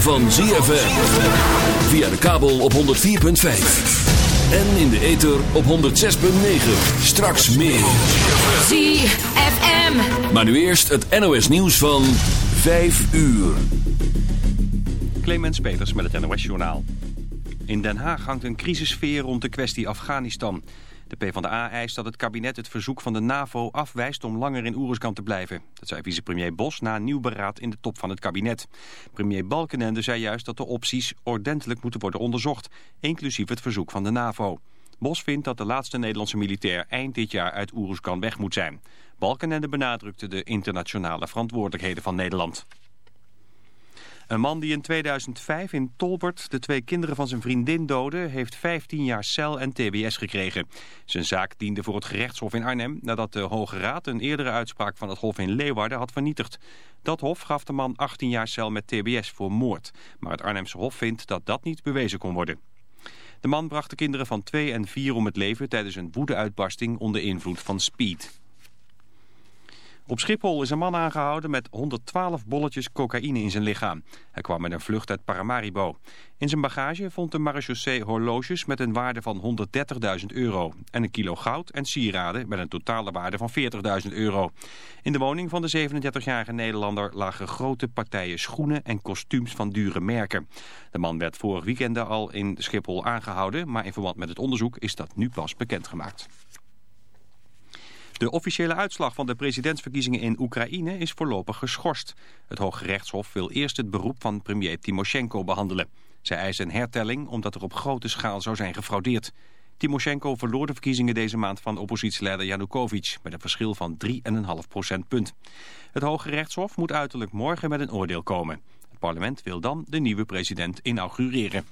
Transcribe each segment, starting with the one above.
van ZFM. Via de kabel op 104.5. En in de ether op 106.9. Straks meer. ZFM. Maar nu eerst het NOS nieuws van 5 uur. Clemens Peters met het NOS Journaal. In Den Haag hangt een crisissfeer rond de kwestie Afghanistan... PvdA eist dat het kabinet het verzoek van de NAVO afwijst om langer in Oeruzkan te blijven. Dat zei vicepremier Bos na nieuw beraad in de top van het kabinet. Premier Balkenende zei juist dat de opties ordentelijk moeten worden onderzocht, inclusief het verzoek van de NAVO. Bos vindt dat de laatste Nederlandse militair eind dit jaar uit Oeruzkan weg moet zijn. Balkenende benadrukte de internationale verantwoordelijkheden van Nederland. Een man die in 2005 in Tolbert de twee kinderen van zijn vriendin doodde... heeft 15 jaar cel en tbs gekregen. Zijn zaak diende voor het gerechtshof in Arnhem... nadat de Hoge Raad een eerdere uitspraak van het hof in Leeuwarden had vernietigd. Dat hof gaf de man 18 jaar cel met tbs voor moord. Maar het Arnhemse hof vindt dat dat niet bewezen kon worden. De man bracht de kinderen van 2 en 4 om het leven... tijdens een woedeuitbarsting onder invloed van speed. Op Schiphol is een man aangehouden met 112 bolletjes cocaïne in zijn lichaam. Hij kwam met een vlucht uit Paramaribo. In zijn bagage vond de marechaussee horloges met een waarde van 130.000 euro. En een kilo goud en sieraden met een totale waarde van 40.000 euro. In de woning van de 37-jarige Nederlander lagen grote partijen schoenen en kostuums van dure merken. De man werd vorig weekend al in Schiphol aangehouden, maar in verband met het onderzoek is dat nu pas bekendgemaakt. De officiële uitslag van de presidentsverkiezingen in Oekraïne is voorlopig geschorst. Het Hoge Rechtshof wil eerst het beroep van premier Timoshenko behandelen. Zij eisen een hertelling omdat er op grote schaal zou zijn gefraudeerd. Timoshenko verloor de verkiezingen deze maand van oppositieleider Yanukovych... met een verschil van 3,5 procentpunt. Het Hoge Rechtshof moet uiterlijk morgen met een oordeel komen. Het parlement wil dan de nieuwe president inaugureren.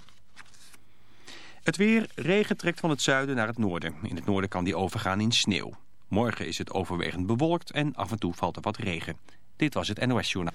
Het weer, regen trekt van het zuiden naar het noorden. In het noorden kan die overgaan in sneeuw. Morgen is het overwegend bewolkt en af en toe valt er wat regen. Dit was het NOS Journaal.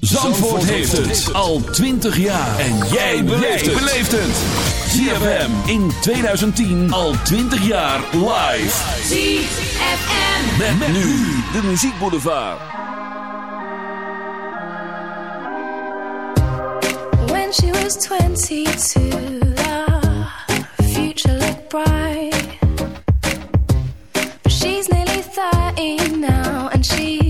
Zandvoort heeft het al 20 jaar. En jij beleeft het. ZFM in 2010 al 20 jaar live. ZFM. Met, met nu de muziekboulevard. When she was 22, the future looked bright. But she's nearly 30 now, and she's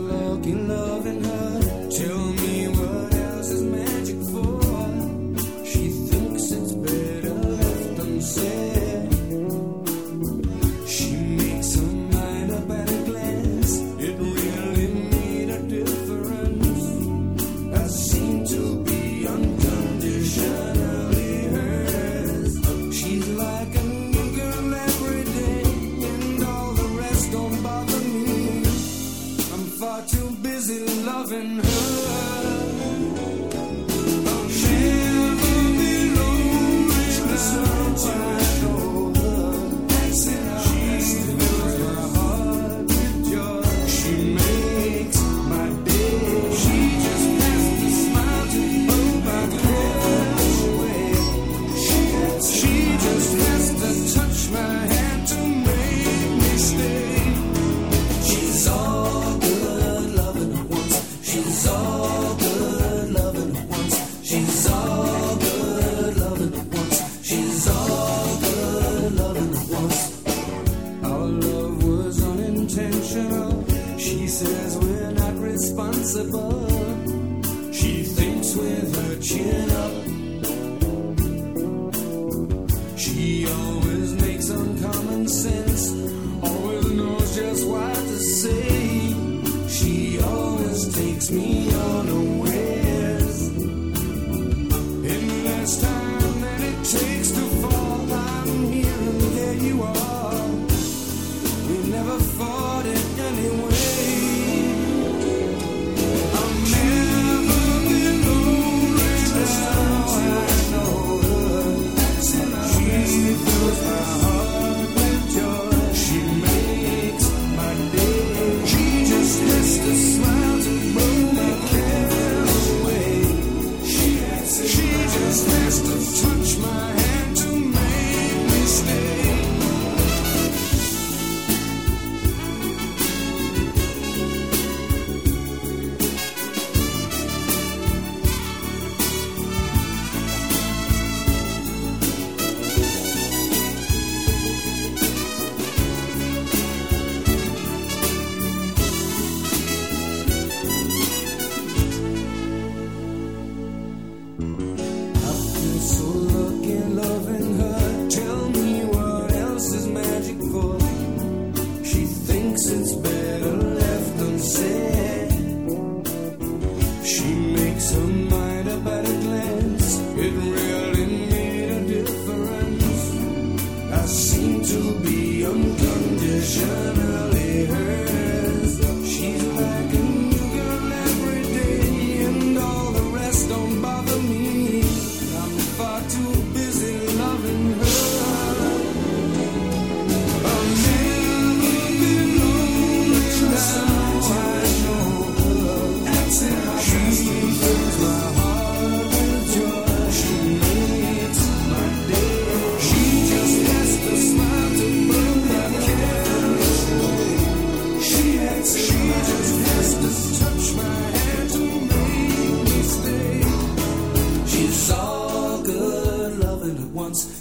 She thinks with her chin up. She always makes uncommon sense, always knows just what to say. She always takes me unawares. And the time it takes to fall, I'm here and there you are. We never fall.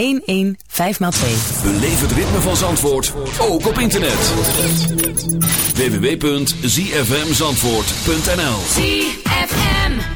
115x2. Het ritme van Zandvoort, ook op internet. www.zfmzandvoort.nl ZFM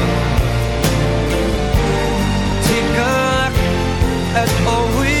at all we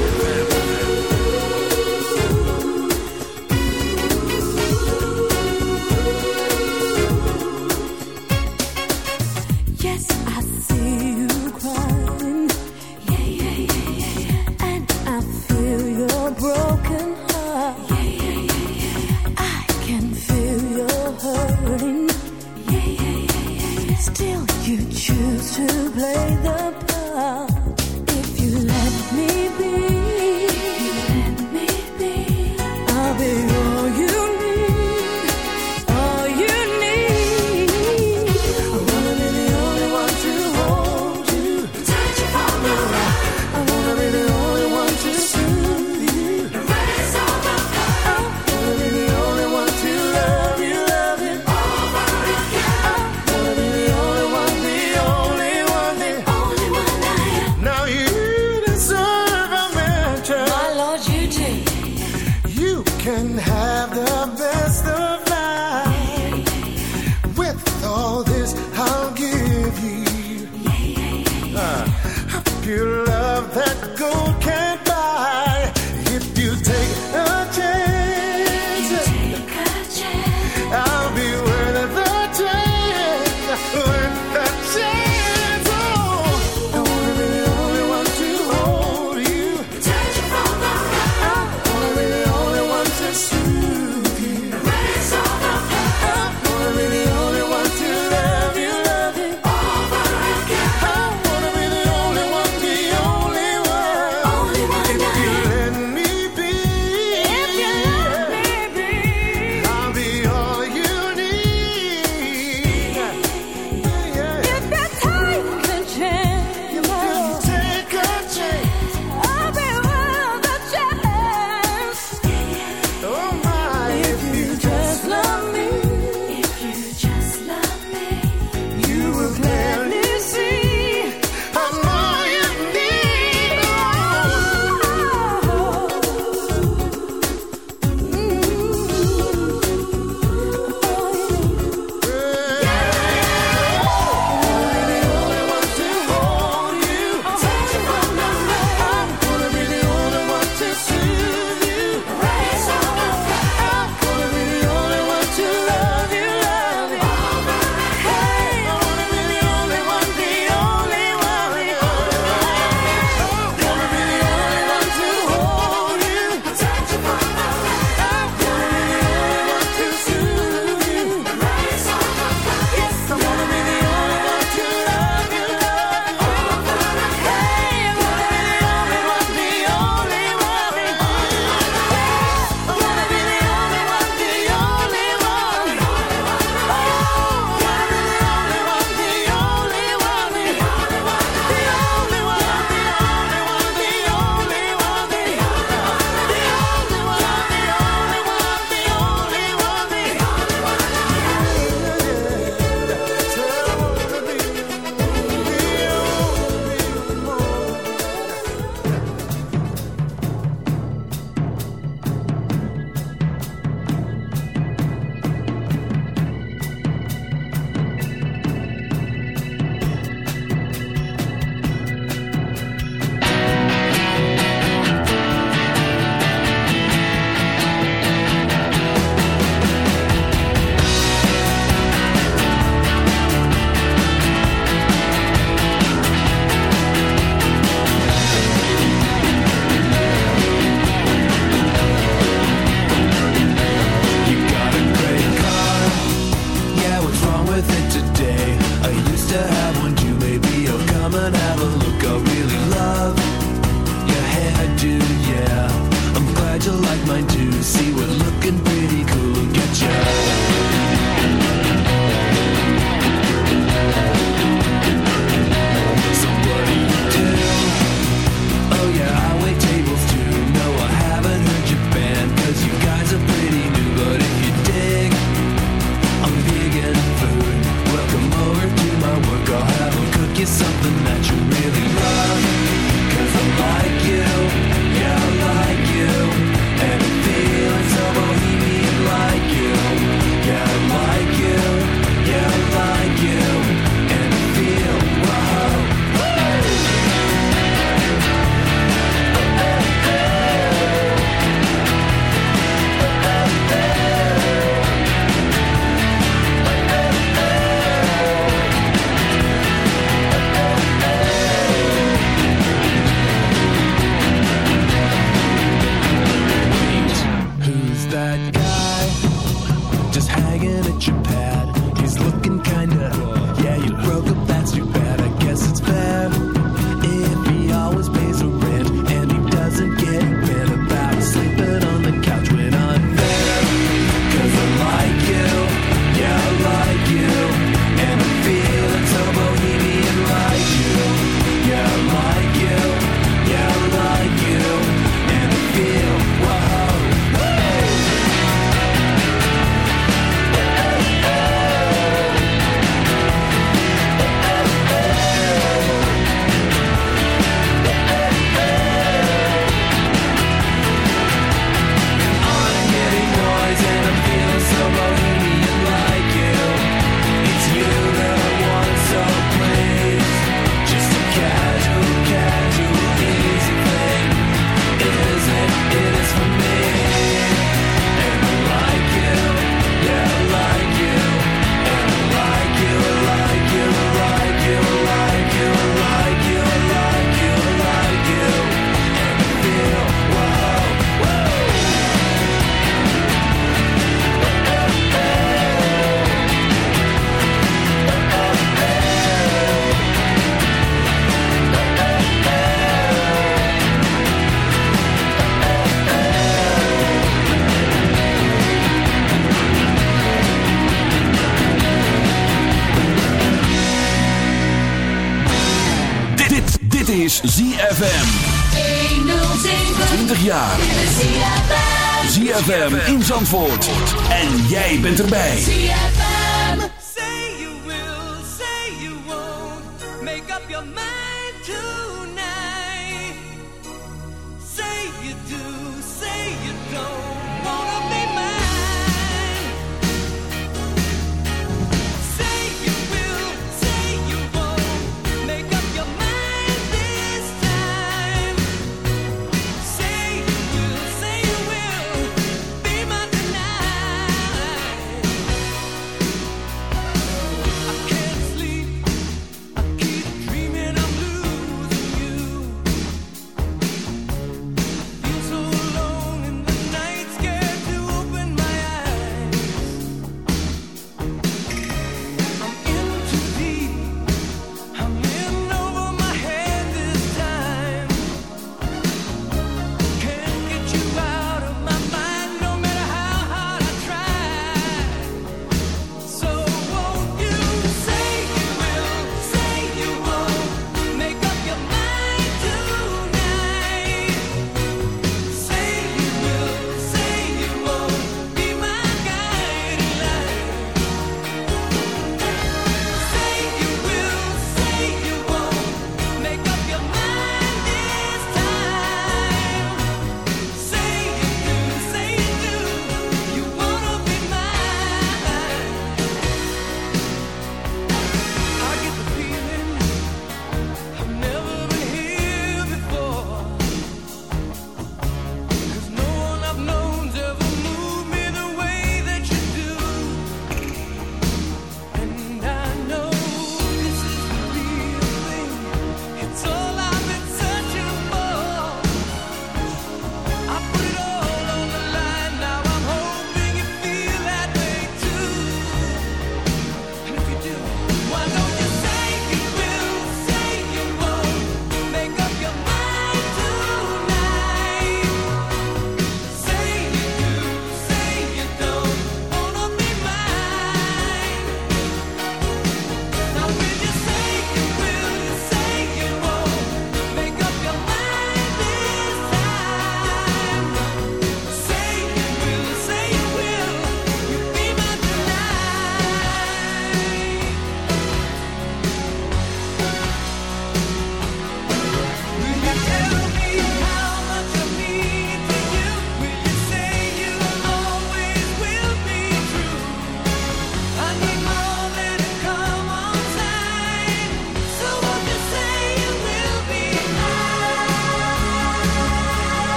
Zandvoort.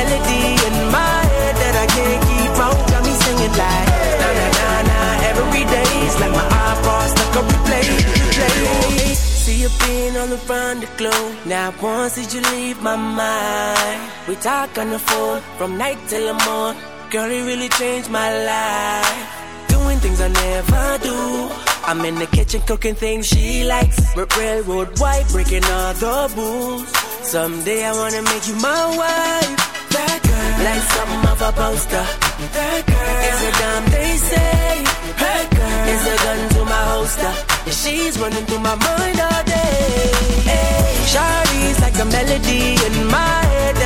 melody in my head that I can't keep out. Got me singing like na na na na Every day it's like my iPod stuck on replay, replay. See you being on the front of the globe. Now once did you leave my mind? We talk on the phone from night till the morn. Girl, you really changed my life. Things I never do. I'm in the kitchen cooking things she likes. Railroad white, breaking all the rules. Someday I wanna make you my wife. That girl, like something of a poster. That girl is a damn they say. That girl is a gun to my holster. And she's running through my mind all day. Hey, Shawty's like a melody in my head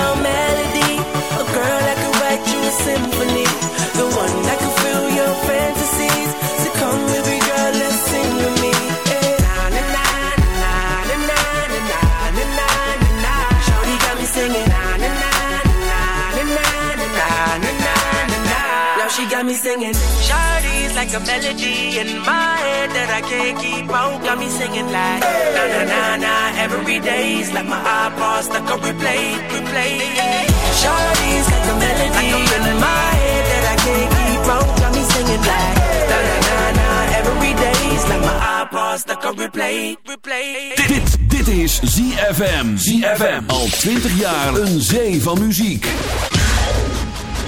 your melody. A girl I could write you a symphony, the one that could fill your fantasies. Me singing. Shawty's like a melody in my head that I can't keep out. Got me singing like na na na na every day's like my iPod stuck on replay, replay. Shawty's like a melody in my head that I can't keep out. Got me singing like na na na na every day's like my iPod stuck on replay, replay. Dit, dit is ZFM. ZFM. Al 20 jaar een zee van muziek.